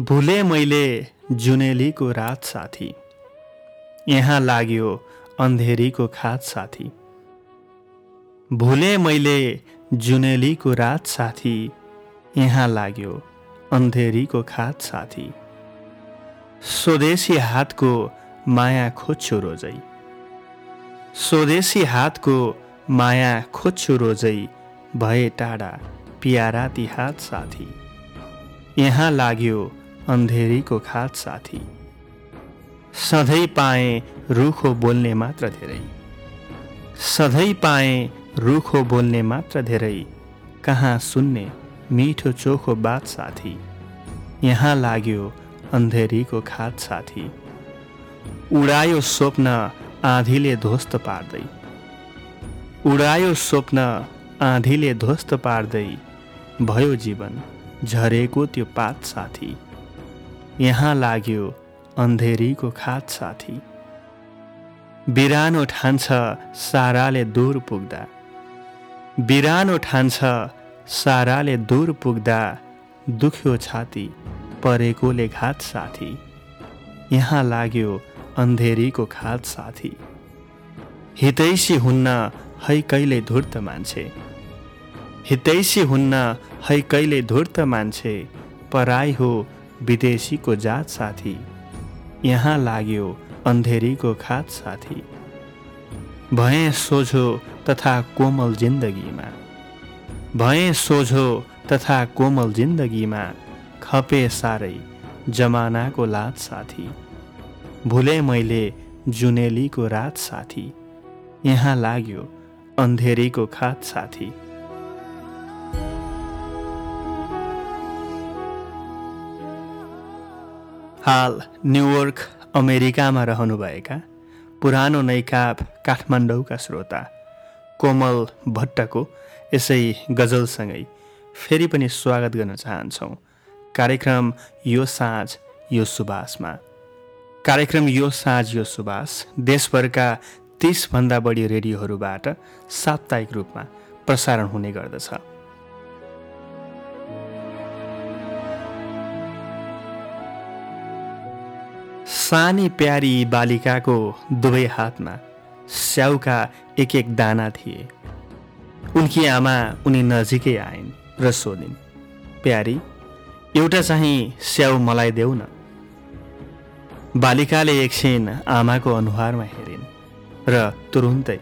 भुले मैले जुनेलीको रात साथी। यहाँ लाग्यो अन्धेरीको खात साथी। भुले मैले जुनेलीको रात साथी। यहाँ लाग्यो अन्धेरीको खात साथी। स्वदेशी हातको माया खोज्छु रोजै। स्वदेशी हातको माया खोज्छु रोजै भए टाढा पियारा ती हात साथी। यहाँ लाग्यो अन्धेरीको खात साथी। सधैँ पाएँ रुखो बोल्ने मात्र धेरै। सधैँ पाएँ रुखो बोल्ने मात्र धेरै। कहाँ सुन्ने मिठो चोखो बात साथी। यहाँ लाग्यो अन्धेरीको खात साथी। उडायो स्वप्न आँधीले ध्वस्त पार्दै। उडायो स्वप्न आँधीले ध्वस्त पार्दै। भयो जीवन झरेको त्यो पात साथी। यहाँ लाग्यो अन्धेरीको खात साथी। बिरानो ठान्छ साराले दूर पुग्दा। बिरानो ठान्छ साराले दूर पुग्दा दुख्यो छाती परेकोले घात साथी। यहाँ लाग्यो अन्धेरीको खात साथी। हितैसी हुन्न है कहिले धुर्त मान्छे। हितैसी हुन्न है कहिले धुर्त मान्छे। पराई हो विदेशीको जात साथी। यहाँ लाग्यो अन्धेरीको खात साथी। भए सोझो तथा कोमल जिन्दगीमा। भए सोझो तथा कोमल जिन्दगीमा खपे साह्रै जमानाको लात साथी। भुले मैले जुनेलीको रात साथी। यहाँ लाग्यो अन्धेरीको खात साथी। हाल न्युयोर्क अमेरिकामा रहनुभएका पुरानो नैकाप काठमाडौँका श्रोता कोमल भट्टको यसै गजलसँगै फेरि पनि स्वागत गर्न चाहन्छौँ। कार्यक्रम यो साँझ यो सुबासमा। कार्यक्रम यो साँझ यो सुबास देशभरका तिसभन्दा बढी रेडियोहरूबाट साप्ताहिक रूपमा प्रसारण हुने गर्दछ। सानी प्यारी बालिकाको दुवै हातमा स्याउका एक एक दाना थिए। उनकी आमा उनी नजिकै आइन् र सोधिन् प्यारी एउटा चाहिँ स्याउ मलाई देऊ न। बालिकाले एकछिन आमाको अनुहारमा हेरिन् र तुरुन्तै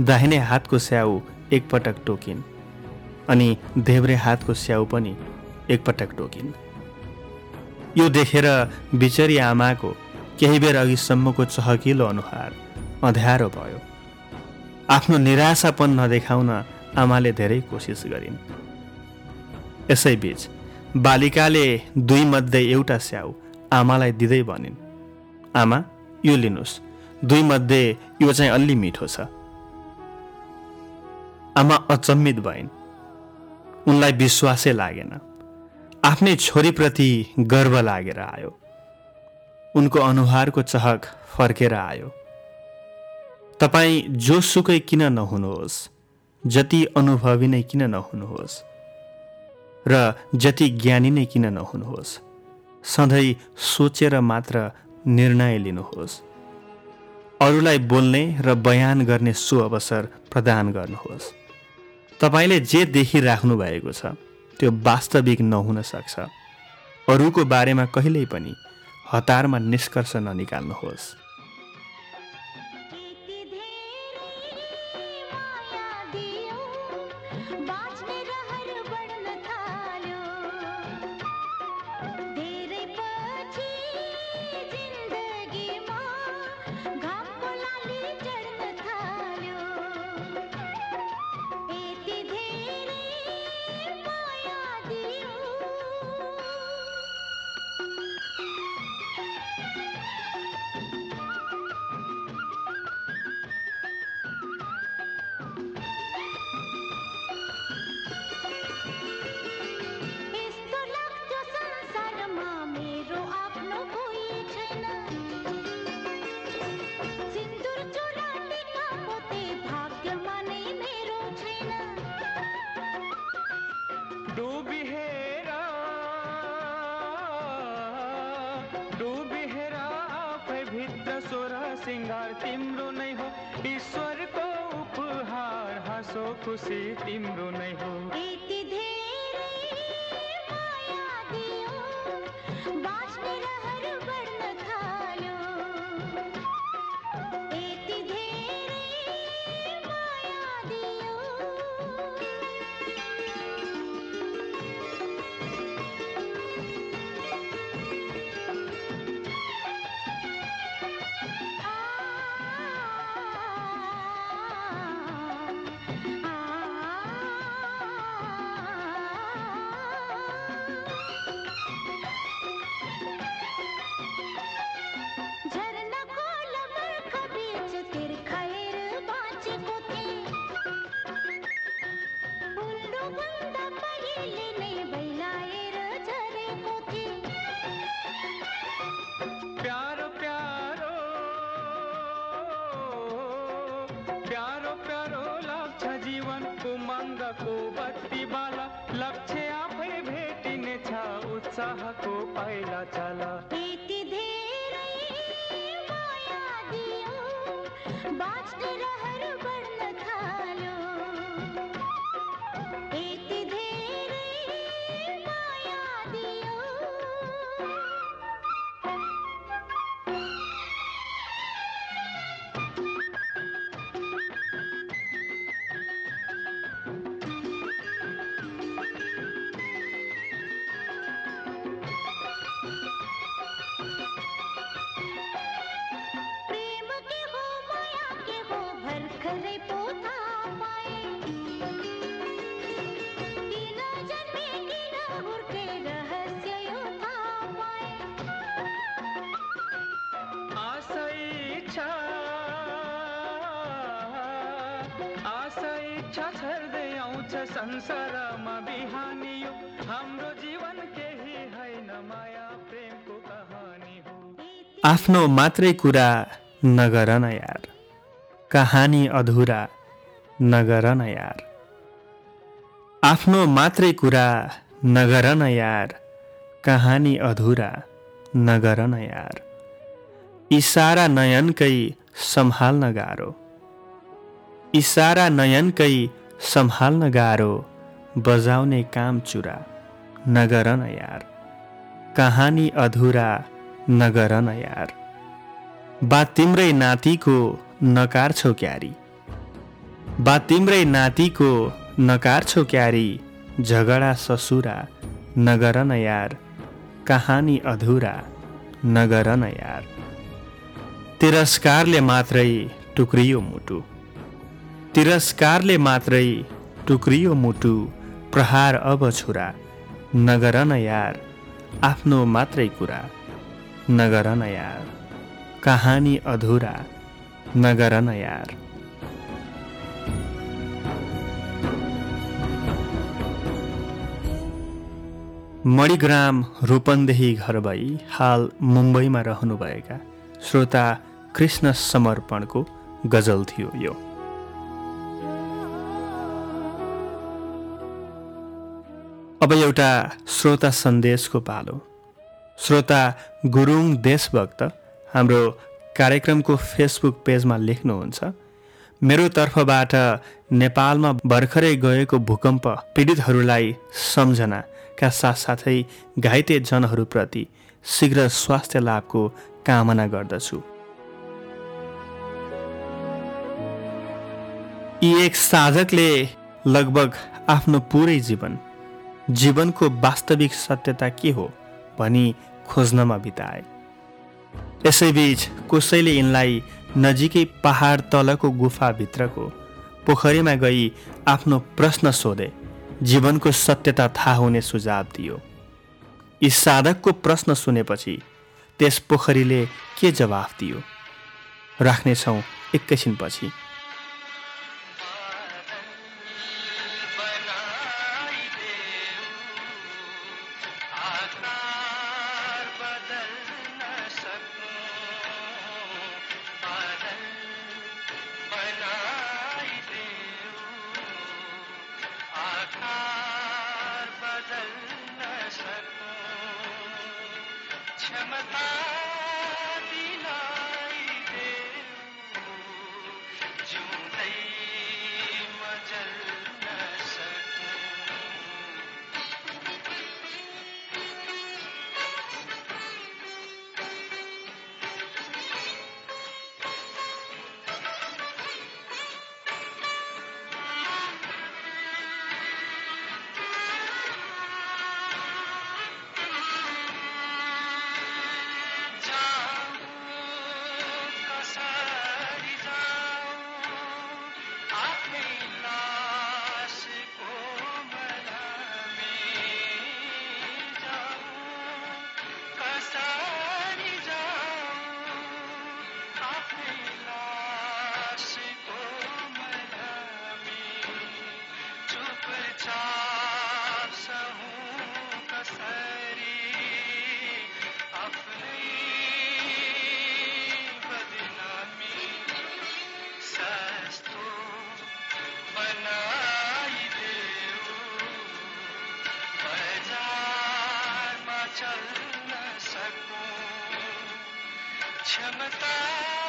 दाहिने हातको स्याउ एकपटक टोकिन् अनि देब्रे हातको स्याउ पनि एकपटक टोकिन्। यो देखेर बिचरी आमाको केही बेर अघिसम्मको चहकिलो अनुहार अँध्यारो भयो। आफ्नो निराशापन नदेखाउन आमाले धेरै कोसिस गरिन्। यसैबीच बालिकाले दुई मध्ये एउटा स्याउ आमालाई दिँदै भनिन् आमा यो लिनुहोस् दुई मध्ये यो चाहिँ अलि मिठो छ। आमा अचम्मित भइन्। उनलाई विश्वासै लागेन। आफ्नै छोरीप्रति गर्व लागेर आयो। उनको अनुहारको चहक फर्केर आयो। तपाईँ जोसुकै किन नहुनुहोस्? जति अनुभवी नै किन नहुनुहोस्? र जति ज्ञानी नै किन नहुनुहोस्? सधैँ सोचेर मात्र निर्णय लिनुहोस्। अरूलाई बोल्ने र बयान गर्ने सो अवसर प्रदान गर्नुहोस्। तपाईँले जे देखिराख्नु भएको छ त्यो वास्तविक नहुन सक्छ। अरूको बारेमा कहिल्यै पनि हतारमा निष्कर्ष ननिकाल्नुहोस्। डूबी है डूबी है भित्र सोरा, सिंगार, तिम्रो नहीं हो। ईश्वर को उपहार, हसो, खुशी, तिम्रो नहीं हो। उमङ्गको बत्ती बाला लक्ष्य आफै भेटिनेछ उत्साहको पाइला चाला। आउँछ संसारमा हाम्रो जीवन केही होइन माया प्रेमको कहानी हो। आफ्नो मात्रै कुरा नगर न यार। कहानी अधुरा नगर न यार। आफ्नो मात्रै कुरा नगर न यार। कहानी अधुरा नगर न यार। इसारा नयनकै सम्हाल्न गाह्रो। इसारा नयनकै सम्हाल्न गाह्रो बजाउने काम चुरा नगर न यार। कहानी अधुरा नगर न यार। बा तिम्रै नातिको नकार छौ क्यारी। बा तिम्रै नातिको नकार छौ क्यारी। झगडा ससुरा नगर न यार। कहानी अधुरा नगर न यार। तिरस्कारले मात्रै टुक्रियो मुटु। तिरस्कारले मात्रै टुक्रियो मुटु प्रहार अब छुरा। नगर न यार आफ्नो मात्रै कुरा। नगर न यार कहानी अधुरा। नगर न यार। मणिग्राम रूपन्देही घर भई हाल मुम्बईमा रहनुभएका श्रोता कृष्ण समर्पणको गजल थियो यो। अब एउटा श्रोता सन्देशको पालो। श्रोता गुरुङ देशभक्त हाम्रो कार्यक्रमको फेसबुक पेजमा लेख्नुहुन्छ मेरो तर्फबाट नेपालमा भर्खरै गएको भूकम्प पीडितहरूलाई सम्झनाका साथसाथै घाइते जनहरूप्रति शीघ्र स्वास्थ्य लाभको कामना गर्दछु। यी एक साधकले लगभग आफ्नो पुरै जीवन जीवनको वास्तविक सत्यता के हो भनी खोज्नमा बिताए। यसैबीच कसैले यिनलाई नजिकै पहाड तलको गुफाभित्रको पोखरीमा गई आफ्नो प्रश्न सोधे। जीवनको सत्यता थाहा हुने सुझाव दियो। यी साधकको प्रश्न सुनेपछि त्यस पोखरीले के जवाफ दियो? राख्नेछौँ एकैछिनपछि। आधार बदल न सको क्षमता क्षमता